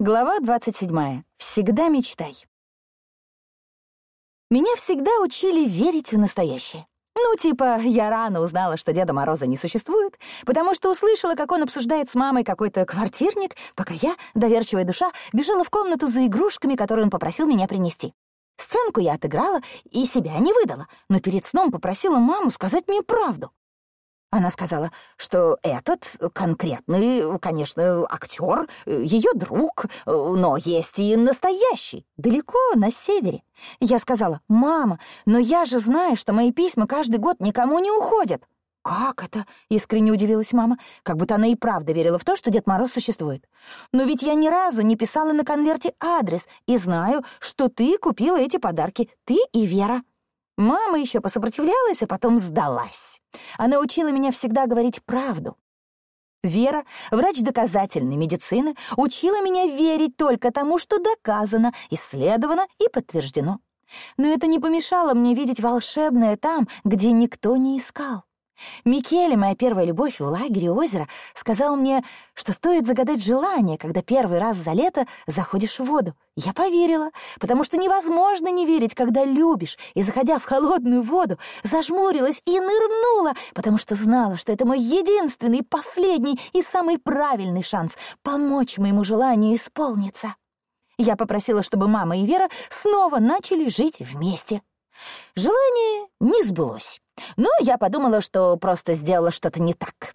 Глава 27. Всегда мечтай. Меня всегда учили верить в настоящее. Ну, типа, я рано узнала, что Деда Мороза не существует, потому что услышала, как он обсуждает с мамой какой-то квартирник, пока я, доверчивая душа, бежала в комнату за игрушками, которые он попросил меня принести. Сценку я отыграла и себя не выдала, но перед сном попросила маму сказать мне правду. Она сказала, что этот конкретный, конечно, актер, ее друг, но есть и настоящий, далеко на севере. Я сказала, «Мама, но я же знаю, что мои письма каждый год никому не уходят». «Как это?» — искренне удивилась мама, как будто она и правда верила в то, что Дед Мороз существует. «Но ведь я ни разу не писала на конверте адрес и знаю, что ты купила эти подарки, ты и Вера». Мама еще посопротивлялась, а потом сдалась. Она учила меня всегда говорить правду. Вера, врач доказательной медицины, учила меня верить только тому, что доказано, исследовано и подтверждено. Но это не помешало мне видеть волшебное там, где никто не искал. Микеле, моя первая любовь в лагере озера, сказал мне, что стоит загадать желание, когда первый раз за лето заходишь в воду. Я поверила, потому что невозможно не верить, когда любишь, и, заходя в холодную воду, зажмурилась и нырнула, потому что знала, что это мой единственный, последний и самый правильный шанс помочь моему желанию исполниться. Я попросила, чтобы мама и Вера снова начали жить вместе. Желание не сбылось. Но я подумала, что просто сделала что-то не так.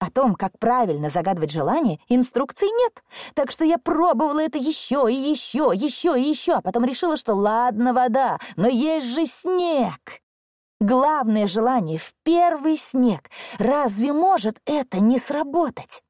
О том, как правильно загадывать желание, инструкций нет. Так что я пробовала это еще и еще, еще и еще, а потом решила, что ладно, вода, но есть же снег. Главное желание в первый снег. Разве может это не сработать?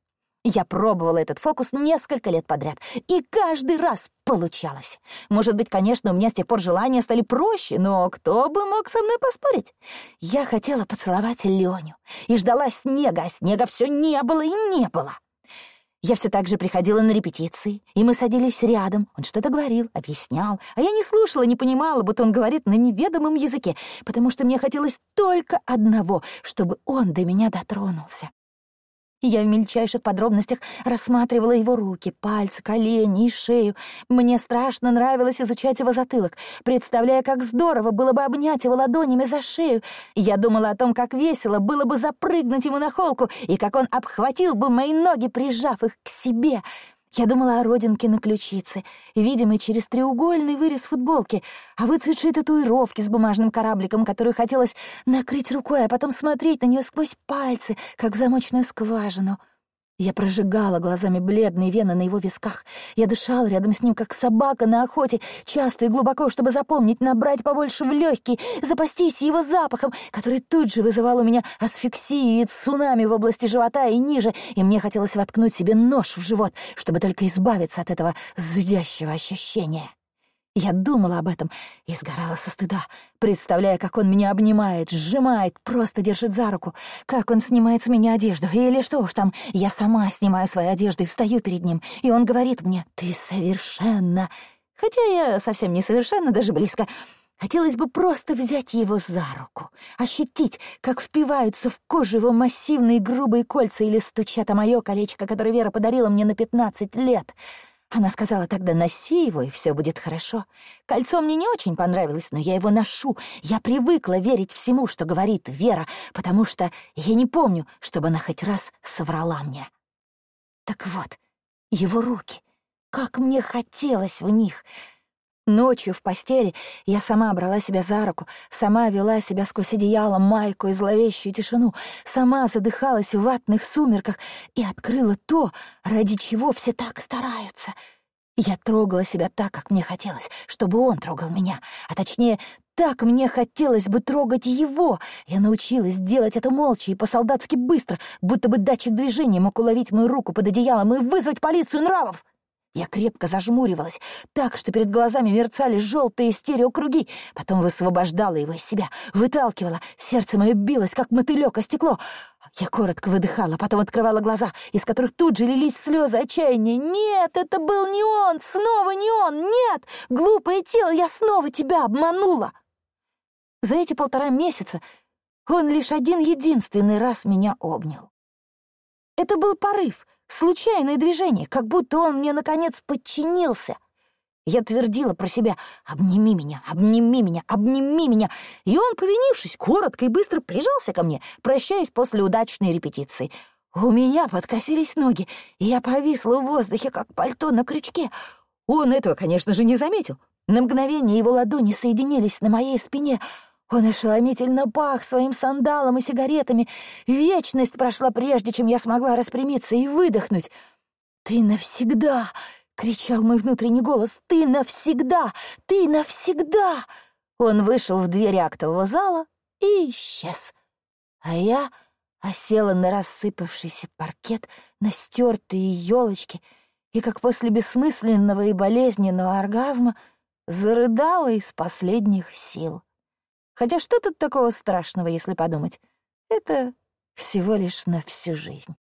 Я пробовала этот фокус несколько лет подряд, и каждый раз получалось. Может быть, конечно, у меня с тех пор желания стали проще, но кто бы мог со мной поспорить? Я хотела поцеловать Леню и ждала снега, а снега все не было и не было. Я все так же приходила на репетиции, и мы садились рядом. Он что-то говорил, объяснял, а я не слушала, не понимала, будто он говорит на неведомом языке, потому что мне хотелось только одного, чтобы он до меня дотронулся. Я в мельчайших подробностях рассматривала его руки, пальцы, колени и шею. Мне страшно нравилось изучать его затылок, представляя, как здорово было бы обнять его ладонями за шею. Я думала о том, как весело было бы запрыгнуть ему на холку, и как он обхватил бы мои ноги, прижав их к себе — я думала о родинке на ключице, видимой через треугольный вырез футболки, о выцветшей татуировке с бумажным корабликом, которую хотелось накрыть рукой, а потом смотреть на нее сквозь пальцы, как в замочную скважину — я прожигала глазами бледные вены на его висках. Я дышала рядом с ним, как собака на охоте, часто и глубоко, чтобы запомнить, набрать побольше в легкие, запастись его запахом, который тут же вызывал у меня асфиксию и цунами в области живота и ниже, и мне хотелось воткнуть себе нож в живот, чтобы только избавиться от этого зудящего ощущения. Я думала об этом и сгорала со стыда, представляя, как он меня обнимает, сжимает, просто держит за руку, как он снимает с меня одежду, или что уж там, я сама снимаю свою одежду и встаю перед ним, и он говорит мне «Ты совершенно...» Хотя я совсем не совершенно, даже близко. Хотелось бы просто взять его за руку, ощутить, как впиваются в кожу его массивные грубые кольца или стучат о моё колечко, которое Вера подарила мне на пятнадцать лет — она сказала тогда, носи его, и все будет хорошо. Кольцо мне не очень понравилось, но я его ношу. Я привыкла верить всему, что говорит Вера, потому что я не помню, чтобы она хоть раз соврала мне. Так вот, его руки. Как мне хотелось в них. Ночью в постели я сама брала себя за руку, сама вела себя сквозь одеяло, майку и зловещую тишину, сама задыхалась в ватных сумерках и открыла то, ради чего все так стараются — я трогала себя так, как мне хотелось, чтобы он трогал меня, а точнее, так мне хотелось бы трогать его. Я научилась делать это молча и по-солдатски быстро, будто бы датчик движения мог уловить мою руку под одеялом и вызвать полицию нравов. Я крепко зажмуривалась, так что перед глазами мерцали желтые стереокруги, потом высвобождала его из себя, выталкивала, сердце мое билось, как мотылек о стекло. Я коротко выдыхала, потом открывала глаза, из которых тут же лились слезы отчаяния. «Нет, это был не он! Снова не он! Нет! Глупое тело, я снова тебя обманула!» За эти полтора месяца он лишь один единственный раз меня обнял. Это был порыв — случайное движение, как будто он мне, наконец, подчинился. Я твердила про себя «Обними меня, обними меня, обними меня!» И он, повинившись, коротко и быстро прижался ко мне, прощаясь после удачной репетиции. У меня подкосились ноги, и я повисла в воздухе, как пальто на крючке. Он этого, конечно же, не заметил. На мгновение его ладони соединились на моей спине. Он ошеломительно пах своим сандалом и сигаретами. Вечность прошла прежде, чем я смогла распрямиться и выдохнуть. «Ты навсегда!» — кричал мой внутренний голос. «Ты навсегда! Ты навсегда!» Он вышел в дверь актового зала и исчез. А я осела на рассыпавшийся паркет, на стертые елочки и, как после бессмысленного и болезненного оргазма, зарыдала из последних сил. Хотя что тут такого страшного, если подумать? Это всего лишь на всю жизнь.